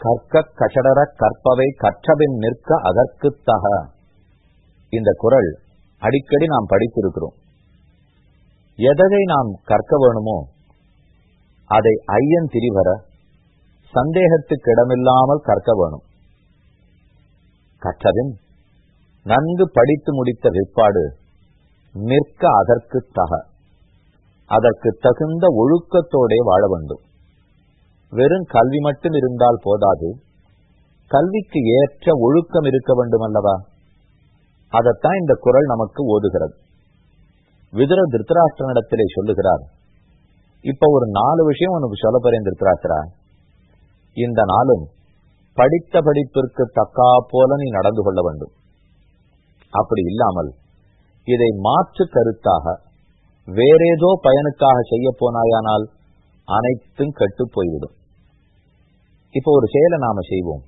கற்க கஷடர கற்பவை கற்றபின் நிற்க அதற்குத் தக. இந்த குரல் அடிக்கடி நாம் படித்திருக்கிறோம். எதை நாம் கற்க வேணுமோ அதை ஐயன் திரிவர சந்தேகத்துக்கு இடமில்லாமல் கற்க வேணும். கற்றபின் நன்கு படித்து முடித்த விற்பாடு நிற்க அதற்கு தக. அதற்கு தகுந்த ஒழுக்கத்தோடே வாழ வேண்டும். வெறும் கல்வி மட்டும் இருந்தால் போதாது. கல்விக்கு ஏற்ற ஒழுக்கம் இருக்க வேண்டும் அல்லவா அதைத்தான் இந்த குரல் நமக்கு ஓதுகிறது. விதுர திருத்தராஷ்டிரனிடத்திலே சொல்லுகிறார் இப்ப ஒரு நாலு விஷயம் உனக்கு சொல்ல போறேன் திருத்தராஷ்டிரா இந்த நாளும் படித்த படிப்பிற்கு தக்கா போல நீ நடந்து கொள்ள வேண்டும். அப்படி இல்லாமல் இதை மாற்று கருத்தாக வேறேதோ பயனுக்காக செய்ய போனாயானால் அனைத்தும் கெட்டு போய்விடும். இப்போ ஒரு செயலை நாம செய்வோம்.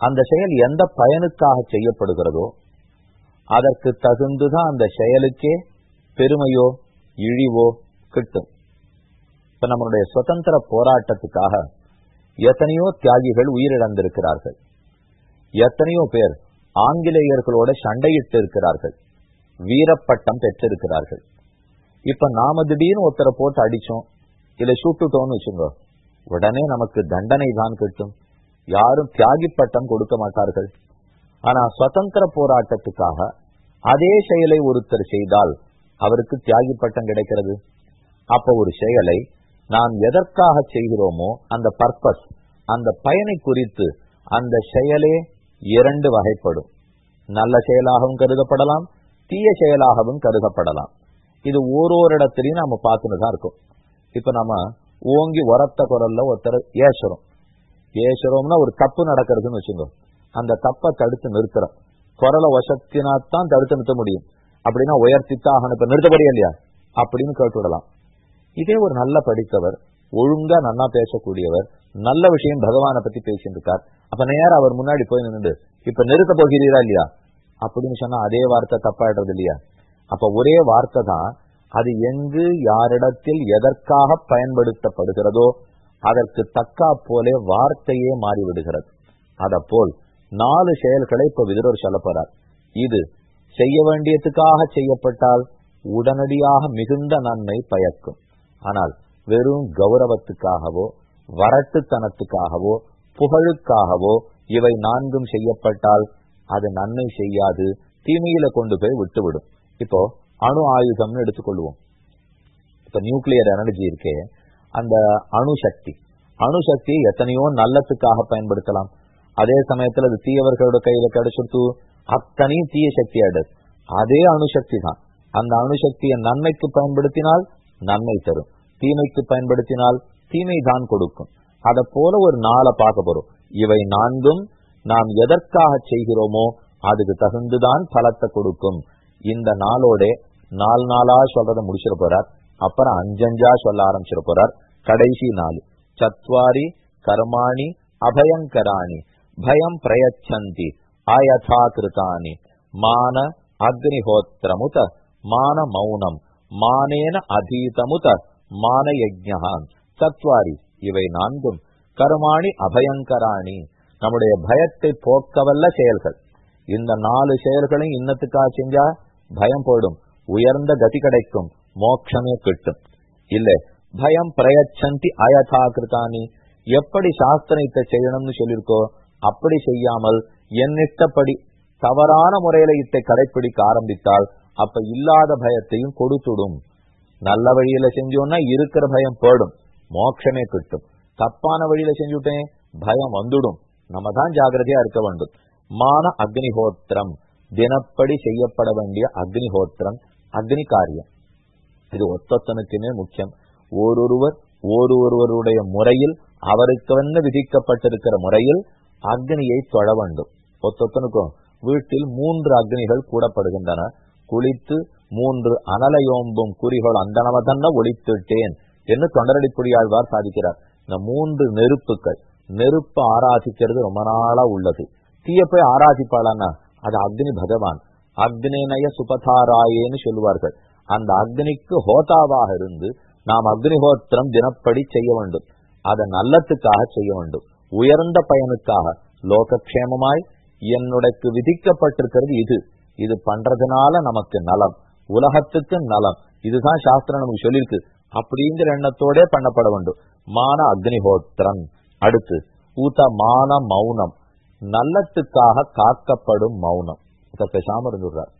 அந்த செயல் எந்த பயனுக்காக செய்யப்படுகிறதோ அதற்கு தகுந்துதான் அந்த செயலுக்கே பெருமையோ இழிவோ கிட்டும். இப்ப நம்மளுடைய சுதந்திர போராட்டத்துக்காக எத்தனையோ தியாகிகள் உயிரிழந்திருக்கிறார்கள். எத்தனையோ பேர் ஆங்கிலேயர்களோட சண்டையிட்டு இருக்கிறார்கள் வீரப்பட்டம் பெற்றிருக்கிறார்கள். இப்ப நாம திடீர்னு ஒருத்தரை போட்டு அடிச்சோம் இல்ல சுட்டுட்டோம்னு வச்சுங்க உடனே நமக்கு தண்டனை தான் கிட்டும். யாரும் தியாகி பட்டம் கொடுக்க மாட்டார்கள். ஆனா சுதந்திர போராட்டத்துக்காக அதே செயலை ஒருத்தர் செய்தால் அவருக்கு தியாகி பட்டம் கிடைக்கிறது. அப்ப ஒரு செயலை நாம் எதற்காக செய்கிறோமோ அந்த பர்பஸ் அந்த பயனை குறித்து அந்த செயலே இரண்டு வகைப்படும். நல்ல செயலாகவும் கருதப்படலாம் தீய செயலாகவும் கருதப்படலாம். இது ஓரோரிடத்திலையும் நம்ம பார்த்துன்னு தான் இருக்கும். இப்ப நம்ம ஓங்கி உரத்த குரல்ல ஒருத்தர் ஏசுறோம். ஏசுறோம்னா ஒரு தப்பு நடக்கிறதுன்னு வச்சுக்கோ. அந்த தப்பை தடுத்து நிறுத்துறோம். குரலை வசத்தினாத்தான் தடுத்து நிறுத்த முடியும். அப்படின்னா உயர்த்தித்தான் இப்ப நிறுத்தப்படியா இல்லையா? அப்படின்னு கேட்டுவிடலாம் இதே ஒரு நல்ல படித்தவர் ஒழுங்கா நன்னா பேசக்கூடியவர் நல்ல விஷயம் பகவானை பத்தி பேசிட்டு இருக்கார் அப்ப நேரம் அவர் முன்னாடி போய் நின்று இப்ப நிறுத்த போகிறீரா இல்லையா? அப்படின்னு சொன்னா அதே வார்த்தை தப்பாயிடுறது இல்லையா? அப்ப ஒரே வார்த்தை தான் அது எங்கு யாரிடத்தில் எதற்காக பயன்படுத்தப்படுகிறதோ அதற்கு தக்கா போலே வார்த்தையே மாறிவிடுகிறது. அதப்போல் போல் நாலு செயல்களை இப்ப விதுரர் சொல்ல போறார். இது செய்ய வேண்டியதுக்காக செய்யப்பட்டால் உடனடியாக மிகுந்த நன்மை பயக்கும். ஆனால் வெறும் கௌரவத்துக்காகவோ வரட்டுத்தனத்துக்காகவோ புகழுக்காகவோ இவை நான்கும் செய்யப்பட்டால் அது நன்மை செய்யாது தீமையில கொண்டு போய் விட்டுவிடும். இப்போ அணு ஆயுதம்னு எடுத்துக்கொள்வோம். இப்ப நியூக்ளியர் எனர்ஜி இருக்கே அந்த அணு சக்தி. அணு சக்தி எத்தனையோ நல்லத்துக்காக பயன்படுத்தலாம். அதே சமயத்துல அது தீயவர்களோட கையில கிடைச்சிருத்து அத்தனையும் தீய சக்தி ஆயிடுது அதே அணுசக்தி தான். அந்த அணுசக்தியை நன்மைக்கு பயன்படுத்தினால் நன்மை தரும். தீமைக்கு பயன்படுத்தினால் தீமை தான் கொடுக்கும். அத போல ஒரு நாளை பார்க்க போறோம். இவை நான்கும் நாம் எதற்காக செய்கிறோமோ அதுக்கு தகுந்துதான் பலத்தை கொடுக்கும். இந்த நாளோட நாலு நாளா சொல்றதை முடிச்சிட போறார். அப்புறம் அஞ்சஞ்சா சொல்ல ஆரம்பிச்சிட போறார். கடைசி நாள் சத்வாரி கர்மாணி அபயங்கராணி. பயம் பிரயச்சந்தி அயதா கிருதானி மான அக்னிஹோத்திரமுத. மான மௌனம். மானேன அதீதமுத. மான யஜ்ஞா சத்வாரி இவை நான்கும். கர்மாணி அபயங்கராணி. நம்முடைய பயத்தை போக்கவல்ல செயல்கள். இந்த நாலு செயல்களையும் இன்னத்துக்காக செஞ்சா பயம் போயிடும். உயர்ந்த கதி கிடைக்கும் மோட்சமே கிட்டும். இல்ல பயம் பிரயச்சந்தி அயதா கிருதானி எப்படி சாஸ்திரத்தை செய்யணும்னு சொல்லியிருக்கோ அப்படி செய்யாமல் என்னிட்டபடி தவறான முறையில இத்தை கடைபிடிக்க ஆரம்பித்தால் அப்ப இல்லாத பயத்தையும் கொடுத்துடும். நல்ல வழியில செஞ்சோம்னா இருக்கிற பயம் போடும் மோட்சமே கிட்டும். தப்பான வழியில செஞ்சுட்டேன் பயம் வந்துடும். நம்ம தான் ஜாகிரதையா இருக்க வேண்டும். மான அக்னிஹோத்திரம். தினப்படி செய்யப்பட வேண்டிய அக்னிஹோத்திரம். அக்னி காரியம் இது ஒத்தொத்தனுக்குமே முக்கியம். ஓரொருவர் ஓரொருவருடைய முறையில் அவருக்கு வந்து விதிக்கப்பட்டிருக்கிற முறையில் அக்னியை தொழ வேண்டும். ஒத்தொத்தனுக்கும் வீட்டில் மூன்று அக்னிகள் கூடப்படுகின்றன. குளித்து மூன்று அனலையோம்பும் குறிகள் அந்தனவ தன்ன ஒழித்துட்டேன் என்று தொண்டரடிப்புடியாழ்வார் சாதிக்கிறார். இந்த மூன்று நெருப்புகள் நெருப்பு ஆராதிக்கிறது ரொம்ப நாளா உள்ளது. தீய போய் ஆராதிப்பாளான்னா அது அக்னி பகவான். அக்னேனய சுபதாராயேன்னு சொல்லுவார்கள். அந்த அக்னிக்கு ஹோதாவாக இருந்து நாம் அக்னிஹோத்திரம் தினப்படி செய்ய வேண்டும். அதை நல்லத்துக்காக செய்ய வேண்டும். உயர்ந்த பயனுக்காக. லோகக்ஷேமமாய் என்னுடைக்கு விதிக்கப்பட்டிருக்கிறது இது. இது பண்றதுனால நமக்கு நலம். உலகத்துக்கு நலம். இதுதான் சாஸ்திரம் நமக்கு சொல்லியிருக்கு. அப்படிங்கிற எண்ணத்தோட பண்ணப்பட வேண்டும். மான அக்னிஹோத்திரம். அடுத்து ஊத்த மான மௌனம். நல்லத்துக்காக காக்கப்படும் மௌனம். இத பேசாம இருந்துடுறார்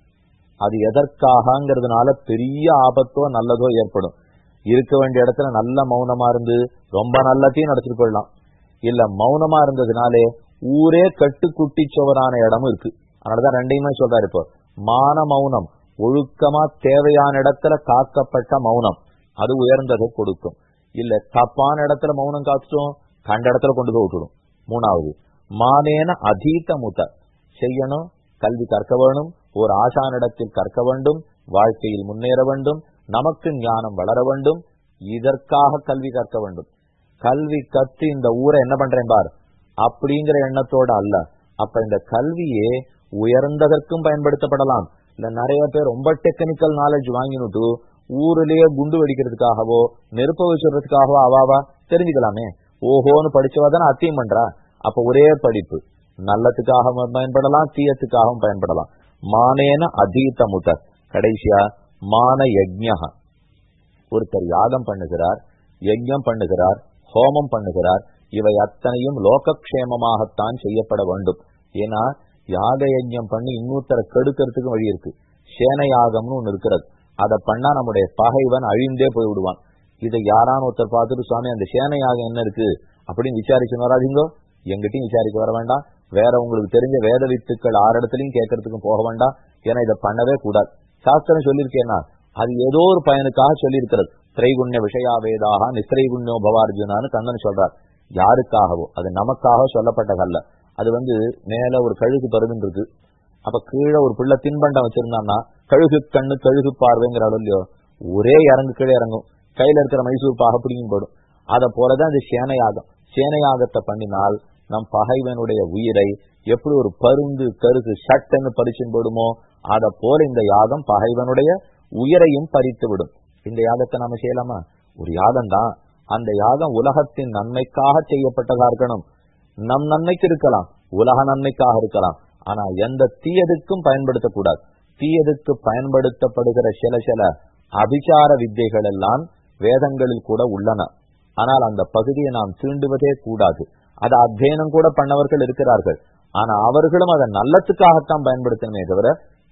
அது எதற்காகங்கிறதுனால பெரிய ஆபத்தோ நல்லதோ ஏற்படும். இருக்க வேண்டிய இடத்துல நல்ல மௌனமா இருந்து ரொம்ப நல்லத்தையும் நடத்திட்டு போயிடலாம். இல்ல மௌனமா இருந்ததுனாலே ஊரே கட்டுக்குட்டி சுவரான இடமும் இருக்கு. அதனாலதான் ரெண்டையுமே சொல்றாரு இப்போ. மான மௌனம் ஒழுக்கமா தேவையான இடத்துல காக்கப்பட்ட மௌனம் அது உயர்ந்ததை கொடுக்கும். இல்ல தப்பான இடத்துல மௌனம் காத்துட்டோம் கண்ட இடத்துல கொண்டு போய் விட்டுடும். மூணாவது மானேன அதீத முத. செய்யணும் கல்வி கற்க வேணும் ஒரு ஆசானிடத்தில் கற்க வேண்டும் வாழ்க்கையில் முன்னேற வேண்டும் நமக்கு ஞானம் வளர வேண்டும் இதற்காக கல்வி கற்க வேண்டும். கல்வி கத்து இந்த ஊரை என்ன பண்றேன் பார்? அப்படிங்கிற எண்ணத்தோட அல்ல. அப்ப இந்த கல்வியே உயர்ந்ததற்கும் பயன்படுத்தப்படலாம். இல்ல நிறைய பேர் ரொம்ப டெக்னிக்கல் நாலேஜ் வாங்கினுட்டு ஊரிலேயே குண்டு வெடிக்கிறதுக்காகவோ நெருப்ப வச்சுறதுக்காகவோ அவாவா தெரிஞ்சுக்கலாமே. ஓஹோன்னு படிச்சவா தானே அத்தியம் பண்றா? அப்ப ஒரே படிப்பு. நல்லத்துக்காக பயன்படலாம் தீயத்துக்காகவும் பயன்படலாம். மானேன அதீத முத கடைசியா மான யஜ்யா ஒருத்தர் யாகம் பண்ணுகிறார் யஜ்யம் பண்ணுகிறார் ஹோமம் பண்ணுகிறார் இவை அத்தனையும் லோகக்ஷேமமாகத்தான் செய்யப்பட வேண்டும். ஏன்னா யாக யஜ்யம் பண்ணி இன்னொருத்தரை கெடுக்கிறதுக்கு வழி இருக்கு. சேன யாகம்னு ஒன்று இருக்கிறது. அதை பண்ணா நம்முடைய பகைவன் அழிந்தே போய் விடுவான் இதை யாரான ஒருத்தர் பார்த்துட்டு சுவாமி அந்த சேன யாகம் என்ன இருக்கு? அப்படின்னு விசாரிச்சு வராதிங்கோ. எங்கிட்டையும் விசாரிக்க வர வேண்டாம். வேற உங்களுக்கு தெரிஞ்ச வேத வித்துக்கள் ஆறு இடத்துலயும் கேட்கறதுக்கும் போக வேண்டாம். ஏன்னா இதை பண்ணவே கூடாது. சாஸ்திரம் சொல்லியிருக்கேன்னா அது ஏதோ ஒரு பயனுக்காக சொல்லியிருக்கிறது. திரைகுண்ய விஷயா வேதாக நிஸ்திரைகுண்யோ பவார்ஜுனான்னு கண்ணன் சொல்றார். யாருக்காகவோ அது நமக்காக சொல்லப்பட்டதல்ல. அது வந்து மேல ஒரு கழுகு பருதுன்னு இருக்கு அப்ப கீழே ஒரு பிள்ளை தின்பண்டம் வச்சிருந்தான்னா கழுகு கண்ணு கழுகு பார்வைங்கிற இல்லையோ ஒரே இறங்கு கீழே இறங்கும். கையில இருக்கிற மைசூர் பாக பிடிக்கும் போடும். அத போலதான் இந்த சேனையாகம். சேனையாகத்தை பண்ணினால் நம் பகைவனுடைய உயிரை எப்படி ஒரு பருந்து கருகு சட்டன்னு பறிச்சும் போடுமோ அத போல இந்த யாகம் பகைவனுடைய உயிரையும் பறித்து விடும் இந்த யாகத்தை நாம செய்யலாமா? ஒரு யாகம் தான். அந்த யாகம் உலகத்தின் நன்மைக்காக செய்யப்பட்டதா இருக்கணும். நம் நன்மைக்கு இருக்கலாம். உலக நன்மைக்காக இருக்கலாம். ஆனா எந்த தீயதுக்கும் பயன்படுத்தக்கூடாது. தீயதுக்கு பயன்படுத்தப்படுகிற சில சில அபிச்சார வித்தைகள் எல்லாம் வேதங்களில் கூட உள்ளன. ஆனால் அந்த பகுதியை நாம் தீண்டுவதே கூடாது. அதை அத்தியனம் கூட பண்ணவர்கள் இருக்கிறார்கள். ஆனா அவர்களும் அதை நல்லத்துக்காகத்தான் பயன்படுத்தணுமே தவிர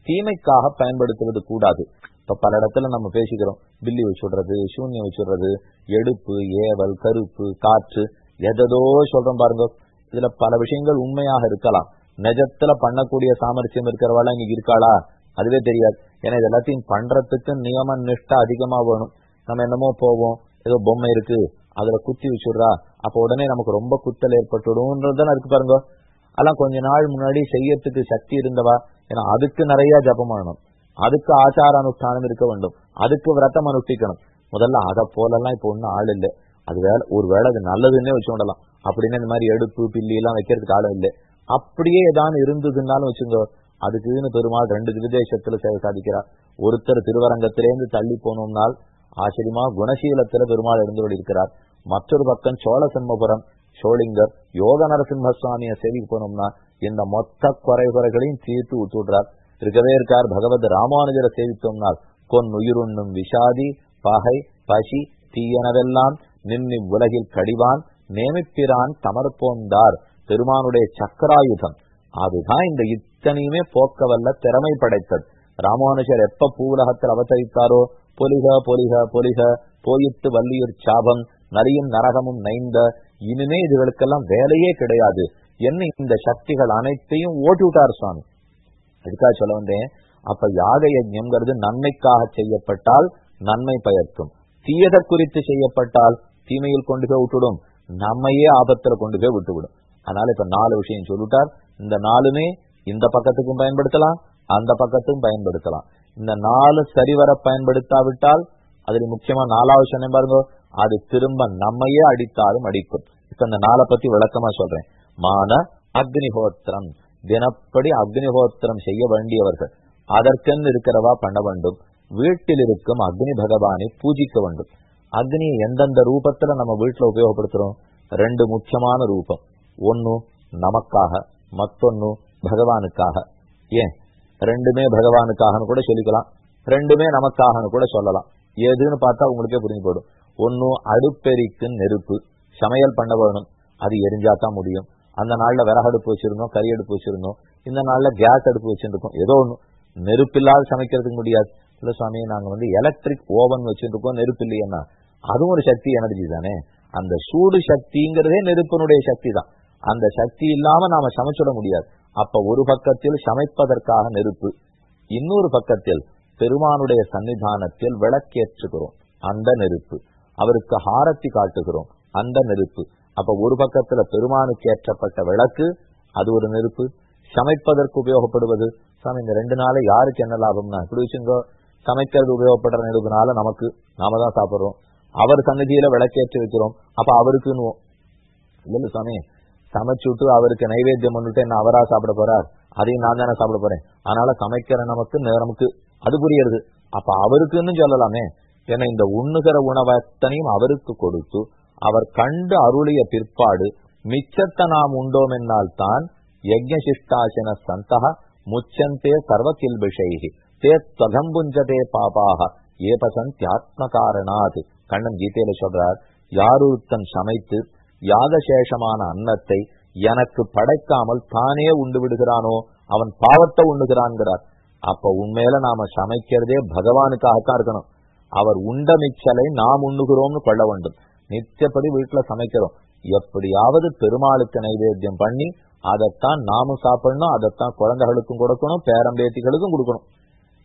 தீமைக்காக பயன்படுத்துவது கூடாது. இப்ப பல இடத்துல நம்ம பேசிக்கிறோம். பில்லி வச்சுடுறது சூன்யம் வச்சுடுறது எடுப்பு ஏவல் கருப்பு காற்று எதோ சொல்றோம் பாருங்க. இதுல பல விஷயங்கள் உண்மையாக இருக்கலாம். நிஜத்துல பண்ணக்கூடிய சாமர்த்தியம் இருக்கிறவாள் இங்க இருக்காளா? அதுவே தெரியாது. ஏன்னா இது எல்லாத்தையும் பண்றதுக்கு நியம நிஷ்டா அதிகமா வேணும். நம்ம என்னமோ போவோம் ஏதோ பொம்மை இருக்கு அதுல குத்தி வச்சுடுறா. அப்ப உடனே நமக்கு ரொம்ப குத்தல் ஏற்பட்டுடும்ன்றதுதானே இருக்கு பாருங்க. அதெல்லாம் கொஞ்ச நாள் முன்னாடி செய்யறதுக்கு சக்தி இருந்தவா? ஏன்னா அதுக்கு நிறைய ஜபம் பண்ணணும். அதுக்கு ஆச்சார அனுஷ்டானம் இருக்க வேண்டும். அதுக்கு விரதம் அனுஷ்டிக்கணும். முதல்ல அதை போலலாம் இப்ப ஒன்னும் ஆள் இல்லை. அது வேலை ஒரு வேலை அது நல்லதுன்னே வச்சு கொண்டலாம் அப்படின்னு இந்த மாதிரி எடுப்பு பில்லி எல்லாம் வைக்கிறதுக்கு ஆள் இல்லை. அப்படியே ஏதாவது இருந்ததுன்னாலும் வச்சுங்க அதுக்குன்னு பெருமாள் ரெண்டு விதேசத்துல சேவை சாதிக்கிறார். ஒருத்தர் திருவரங்கத்திலேருந்து தள்ளி போனோம்னால் ஆச்சரியமா குணசீலத்துல பெருமாள் எழுந்து இருக்கிறார். மற்றொரு பக்கம் சோழ சிம்மபுரம் சோழிங்கர் யோக நரசிம்ம சுவாமியை சேவிக்கு போனோம்னா இந்த மொத்த குறைகுறைகளையும் தீர்த்து விட்டுடுறார் இருக்கவே இருக்கார். பகவத் ராமானுஜரை சேவித்தோம்னால் கொன் உயிருண்ணும் விஷாதி பகை பசி தீயனவெல்லாம் நின்னி உலகில் கடிவான் நேமிப்பிரான் தமர்போந்தார் பெருமானுடைய சக்கராயுதம். அதுதான் இந்த இத்தனையுமே போக்க வல்ல திறமை படைத்தது. ராமானுஜர் எப்ப பூவுலகத்தில் அவதரித்தாரோ? பொலிக பொலிக பொலிக போயிட்டு வள்ளியூர் சாபம் நரியும் நரகமும் நைந்த இனிமே இதுகளுக்கெல்லாம் வேலையே கிடையாது. என்ன இந்த சக்திகள் அனைத்தையும் ஓட்டி விட்டார் சுவாமி. அதுக்காக சொல்ல வந்தேன் அப்ப யாக யஜ்யம்ங்கிறது நன்மைக்காக செய்யப்பட்டால் நன்மை பயர்த்தும் தீயதை குறித்து செய்யப்பட்டால் தீமையில் கொண்டு போய் விட்டுடும் நம்மையே ஆபத்துல கொண்டு போய் விட்டுவிடும். அதனால இப்ப நாலு விஷயம் சொல்லிட்டார். இந்த நாலுமே இந்த பக்கத்துக்கும் பயன்படுத்தலாம் அந்த பக்கத்துக்கும் பயன்படுத்தலாம். இந்த நாலு சரிவர பயன்படுத்தாவிட்டால் அதில் முக்கியமா நாலாவது சொன்னேன் பாருங்க அது திரும்ப நம்மையே அடித்தாலும் அடிக்கும். இப்ப இந்த நாளை பத்தி விளக்கமா சொல்றேன். மான அக்னிஹோத்திரம். தினப்படி அக்னிஹோத்திரம் செய்ய வேண்டியவர்கள். அதற்கென்று இருக்கிறவா பண்ண வேண்டும். வீட்டில் இருக்கும் அக்னி பகவானை பூஜிக்க வேண்டும். அக்னியை எந்தெந்த ரூபத்துல நம்ம வீட்டுல உபயோகப்படுத்துறோம்? ரெண்டு முக்கியமான ரூபம். ஒன்னு நமக்காக மத்தொன்னு பகவானுக்காக. ஏன்? ரெண்டுமே பகவானுக்காகனு கூட சொல்லிக்கலாம். ரெண்டுமே நமக்காகனு கூட சொல்லலாம். எதுன்னு பார்த்தா உங்களுக்கே புரிஞ்சு போயிடும். ஒன்னும் அடுப்பெரிக்கு நெருப்பு. சமையல் பண்ண வேணும். அது எரிஞ்சாதான் முடியும். அந்த நாள்ல விறகடுப்பு வச்சிருந்தோம் கறி அடுப்பு வச்சிருந்தோம். இந்த நாள்ல கேஸ் அடுப்பு வச்சிருக்கோம். ஏதோ ஒன்று நெருப்பில்லாத சமைக்கிறதுக்கு முடியாது. இல்லை சுவாமி நாங்க வந்து எலக்ட்ரிக் ஓவன் வச்சிருக்கோம். நெருப்பு இல்லையன்னா. அதுவும் ஒரு சக்தி எனர்ஜி தானே. அந்த சூடு சக்திங்கிறதே நெருப்பினுடைய சக்தி தான். அந்த சக்தி இல்லாம நாம சமைச்சுட முடியாது. அப்ப ஒரு பக்கத்தில் சமைப்பதற்காக நெருப்பு இன்னொரு பக்கத்தில் பெருமானுடைய சன்னிதானத்தில் விளக்கேற்றுகிறோம். அந்த நெருப்பு. அவருக்கு ஹாரத்தி காட்டுகிறோம். அந்த நெருப்பு. அப்ப ஒரு பக்கத்துல பெருமானுக்கு ஏற்றப்பட்ட விளக்கு அது ஒரு நெருப்பு. சமைப்பதற்கு உபயோகப்படுவது சாமி இந்த ரெண்டு நாளை யாருக்கு என்ன லாபம்னா இப்படி வச்சுங்க சமைக்கிறது உபயோகப்படுற நெருப்புனால நமக்கு நாம தான் சாப்பிடுறோம். அவர் சன்னதியில விளக்கேற்றி வைக்கிறோம். அப்ப அவருக்குன்னு இல்ல சாமி சமைச்சுட்டு அவருக்கு நைவேத்தியம் பண்ணிட்டு என்ன அவரா சாப்பிட போறார்? அதையும் நான் தானே சாப்பிட போறேன். அதனால சமைக்கிற நமக்கு நமக்கு அது புரியுறது அப்ப அவருக்குன்னு சொல்லலாமே. என இந்த உண்ணுகிற உணவத்தனையும் அவருக்கு கொடுத்து அவர் கண்டு அருளிய பிற்பாடு மிச்சத்தை நாம் உண்டோம் என்னால் தான் யஜ்ஞசிஷ்டாசன சந்தக முச்சந்தே சர்வ விஷயி தே துவகம்புஞ்சதே பாபாக ஏபசந்தியாத்ம காரணாது கண்ணன் கீதையில சொல்றார் யாருத்தன் சமைத்து யாகசேஷமான அன்னத்தை எனக்கு படைக்காமல் தானே உண்டு விடுகிறானோ அவன் பாவத்தை உண்ணுகிறான்கிறார். அப்ப உண்மையில நாம சமைக்கிறதே பகவானுக்காகத்தான் இருக்கணும். அவர் உண்ட மிச்சலை நாம் உண்ணுகிறோம்னு கொள்ள வேண்டும். நித்தியப்படி வீட்டுல சமைக்கிறோம். எப்படியாவது பெருமாளுக்கு நைவேத்தியம் பண்ணி அதைத்தான் நாமும் சாப்பிடணும் அதைத்தான் குழந்தைகளுக்கும் கொடுக்கணும் பேரம்பேத்திகளுக்கும் கொடுக்கணும்.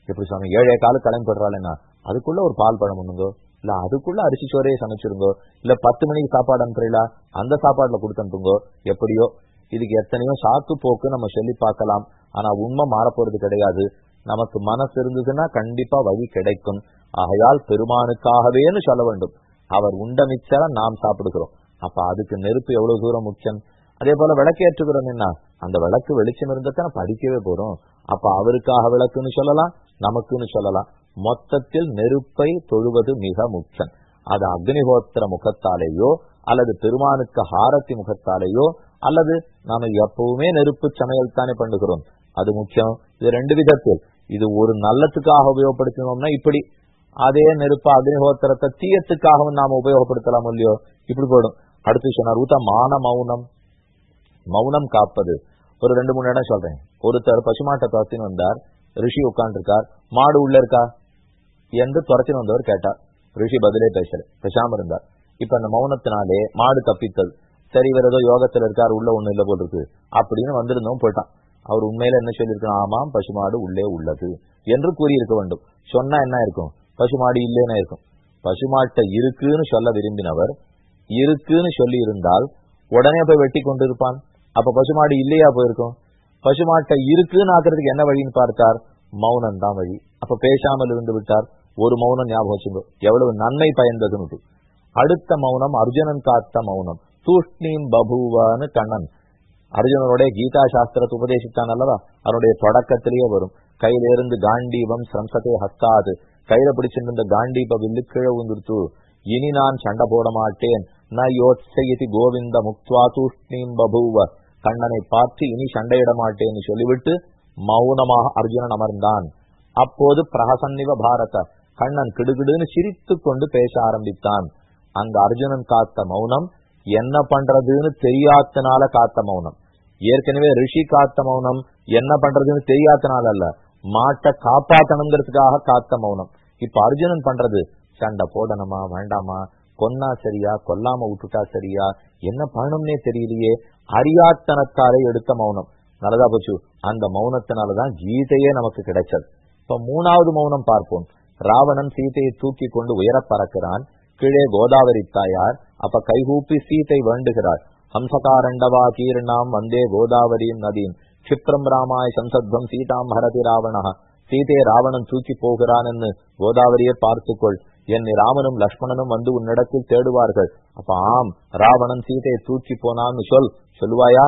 எப்படி சுவாமி ஏழே கால கிளம்பிடுறாள்னா அதுக்குள்ள ஒரு பால் பழம் ஒண்ணுங்கோ இல்ல அதுக்குள்ள அரிசி சோறையை சமைச்சிருங்கோ? இல்ல பத்து மணிக்கு சாப்பாடு அனுப்புறீங்களா அந்த சாப்பாடுல கொடுத்து அனுப்புங்கோ? எப்படியோ? இதுக்கு எத்தனையோ சாக்கு போக்கு நம்ம சொல்லி பார்க்கலாம். ஆனா உண்மை மாறப்போறது கிடையாது. நமக்கு மனசு இருந்ததுன்னா கண்டிப்பா வழி கிடைக்கும். ஆகையால் பெருமானுக்காகவேன்னு சொல்ல வேண்டும். அவர் உண்ட மிச்சர நாம் சாப்பிடுகிறோம். அப்ப அதுக்கு நெருப்பு எவ்வளவு தூரம் முக்கியம்? அதே போல விளக்கேற்றுகிறோம் என்ன? அந்த விளக்கு வெளிச்சம் இருந்தா படிக்கவே போறோம். அப்ப அவருக்காக விளக்குன்னு சொல்லலாம் நமக்குன்னு சொல்லலாம். மொத்தத்தில் நெருப்பை தொழுவது மிக முக்கியம். அது அக்னிஹோத்திர முகத்தாலேயோ அல்லது பெருமானுக்கு ஹாரத்தி முகத்தாலேயோ அல்லது நாம எப்பவுமே நெருப்பு சமையல் தானே பண்ணுகிறோம். அது முக்கியம். இது ரெண்டு விதத்தில். இது ஒரு நல்லத்துக்காக உபயோகப்படுத்தினோம்னா இப்படி அதே நெருப்பு அக்னிஹோத்திரத்தை தீயத்துக்காகவும் நாம உபயோகப்படுத்தலாம் இல்லையோ? இப்படி போயிடும். அடுத்து சொன்னார் ஊத்த மான மௌனம். மௌனம் காப்பது. ஒரு ரெண்டு மூணு இடம் சொல்றேன். ஒருத்தர் பசுமாட்டை துரத்தின்னு வந்தார். ரிஷி உட்காந்துருக்கார் மாடு உள்ள இருக்கா? என்று துரத்தின்னு வந்தவர் கேட்டார் ரிஷி பதிலே பேசல. பேசாம இருந்தார். இப்ப அந்த மௌனத்தினாலே மாடு தப்பித்தல். சரி இவர் ஏதோ யோகத்துல இருக்கார் உள்ள ஒண்ணு இல்ல போல் இருக்கு. அப்படின்னு வந்திருந்தோம் போயிட்டான். அவர் உண்மையில என்ன சொல்லியிருக்கணும் ஆமாம் பசுமாடு உள்ளே உள்ளது என்று கூறியிருக்க வேண்டும். சொன்னா என்ன இருக்கும்? பசுமாடி இல்லைன்னா இருக்கும். பசுமாட்டை இருக்குன்னு சொல்ல விரும்பினவர் இருக்குன்னு சொல்லி இருந்தால் உடனே போய் வெட்டி கொண்டிருப்பான். அப்ப பசுமாடு இல்லையா போயிருக்கும்? பசுமாட்டை இருக்குன்னு ஆக்குறதுக்கு என்ன வழின்னு பார்த்தார்? மௌனம் தான் வழி. அப்ப பேசாமல் இருந்து விட்டார். ஒரு மௌனம் ஞாபகம் வச்சுங்க எவ்வளவு நன்மை பயந்ததுன்னு அடுத்த மௌனம் அர்ஜுனன் காத்த மௌனம். தூஷ்ணீம் பபுவான்னு கண்ணன். அர்ஜுனனுடைய கீதா சாஸ்திரத்தை உபதேசித்தான் அல்லவா? அவனுடைய தொடக்கத்திலேயே வரும். கையிலிருந்து காண்டீபம் சம்சத்தை ஹஸ்தாது கையில பிடிச்சிருந்த காண்டி வில்லு கீழே விழுந்துருத்து இனி நான் சண்டை போட மாட்டேன். ந யோத்சயதி கோவிந்த முக்துவா தூஷ்ணீம் பபூவ. கண்ணனை பார்த்து இனி சண்டையிட மாட்டேன்னு சொல்லிவிட்டு மௌனமாக அர்ஜுனன் அமர்ந்தான். அப்போது பிரகசன்னிவ பாரத கண்ணன் கிடுகிடுன்னு சிரித்து கொண்டு பேச ஆரம்பித்தான். அந்த அர்ஜுனன் காத்த மௌனம் என்ன பண்றதுன்னு தெரியாதனால காத்த மௌனம். ஏற்கனவே ரிஷி காத்த மௌனம் என்ன பண்றதுன்னு தெரியாதனால அல்ல. மாட்டை காப்பாத்தணுங்கிறதுக்காக காத்த மௌனம். இப்ப அர்ஜுனன் பண்றது சண்டை போடணுமா வேண்டாமா கொன்னா சரியா கொல்லாம விட்டுட்டா சரியா என்ன பண்ணணும்னே தெரியலையே அறியாத்தனத்தாலே எடுத்த மௌனம். நல்லதா போச்சு. அந்த மௌனத்தினாலதான் கீதையே நமக்கு கிடைச்சது. இப்ப மூணாவது மௌனம் பார்ப்போம். ராவணன் சீதையை தூக்கி கொண்டு உயர பறக்கிறான். கீழே கோதாவரி தாயார் அப்ப கைகூப்பி சீத்தை வேண்டுகிறார் ஹம்சகாரண்டவா கீர்ணாம் வந்தே கோதாவரியும் நதியும். கஷிப்ரம் ராமாய் சம்சத்வம் சீதாம் ஹரதி ராவணா சீதே ராவணன் தூக்கி போகிறான் என்று கோதாவரியை பார்த்துக்கொள். என்னை ராமனும் லக்ஷ்மணனும் வந்து உன்னிடத்தில் தேடுவார்கள். அப்ப ஆம் ராவணன் சீதையை தூக்கி போனான்னு சொல். சொல்லுவாயா?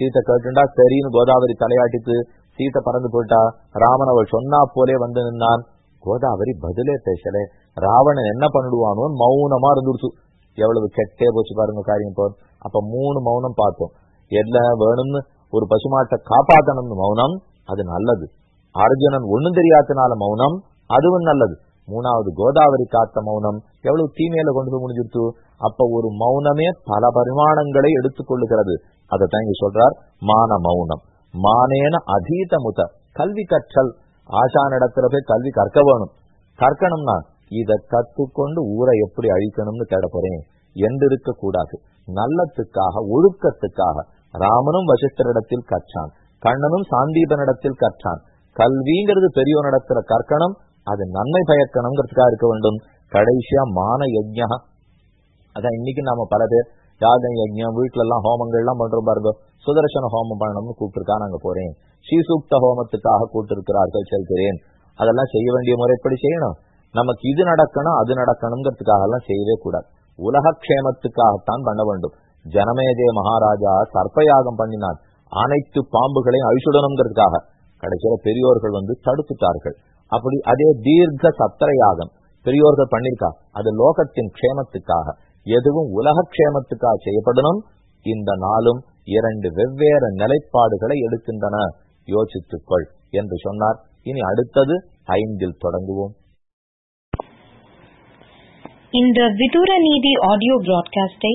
சீத்தை கேட்டுண்டா சரின்னு கோதாவரி தலையாட்டித்து சீத்தை பறந்து போயிட்டா. ராமன் அவள் சொன்னா போலே வந்து நின்னான். கோதாவரி பதிலே பேசலே. ராவணன் என்ன பண்ணிடுவானோ மௌனமா இருந்துருச்சு எவ்வளவு கெட்டே போச்சு பாருங்க காரியம் போ அப்ப மூணு மௌனம் பார்த்தோம் என்ன வேணும்னு ஒரு பசுமாட்டை காப்பாத்தணும்னு மௌனம் அது நல்லது. அர்ஜுனன் ஒண்ணும் தெரியாதனால மௌனம் அதுவும் நல்லது. மூணாவது கோதாவரி காத்த மௌனம் எவ்வளவு தீமையில கொண்டு போய் முடிஞ்சிருத்து? அப்ப ஒரு மௌனமே பல பரிமாணங்களை எடுத்துக்கொள்ளுகிறது. அதைத்தான் இங்க சொல்றார் மான மௌனம். மானேன அதீத முத கல்வி கற்றல். ஆசானிடத்துல போய் கல்வி கற்க வேணும். கற்கணும்னா இதை கத்துக்கொண்டு ஊரை எப்படி அழிக்கணும்னு தேட போறேன். என்று இருக்க கூடாது. நல்லத்துக்காக ஒழுக்கத்துக்காக ராமனும் வசிஷ்டரிடத்தில் கற்றான். கண்ணனும் சாந்தீபனிடத்தில் கற்றான். கல்விங்கிறது பெரியவனிடத்துல கற்கணும் அது நன்மை பயக்கணுங்கிறதுக்காக இருக்க வேண்டும். கடைசியா மான யஜ்யா அதான் இன்னைக்கு நாம பல பேர் யாக யஜ்யம் வீட்டுல எல்லாம் ஹோமங்கள் எல்லாம் பண்றோம் பாருங்க. சுதர்சன ஹோமம் பண்ணணும்னு கூப்பிட்டுருக்கா நாங்க போறேன். ஸ்ரீசூக்த ஹோமத்துக்காக கூட்டிருக்கிறார்கள் செல்கிறேன். அதெல்லாம் செய்ய வேண்டிய முறைப்படி செய்யணும். நமக்கு இது நடக்கணும் அது நடக்கணுங்கிறதுக்காக எல்லாம் செய்யவே கூடாது. உலக க்ஷேமத்துக்காகத்தான் பண்ண வேண்டும். ஜனமேஜய மகாராஜா சர்ப்பயாகம் பண்ணினார். அனைத்து பாம்புகளையும் அழிச்சுடணுங்கிறதுக்காக கடைசியில பெரியோர்கள் வந்து தடுத்துட்டார்கள். அப்படி அதே தீர்க்க சத்திர யாகம் பெரியோர்கள் பண்ணிருக்கா அது லோகத்தின் க்ஷேமத்துக்காக. எதுவும் உலக க்ஷேமத்துக்காக செய்யப்படணும். இந்த நாளும் இரண்டு வெவ்வேறு நிலைப்பாடுகளை எடுக்கின்றன. யோசித்துக்கொள் என்று சொன்னார். இனி அடுத்தது ஐந்தில் தொடங்குவோம். இந்த விதுர நீதி ஆடியோ பிராட்காஸ்டை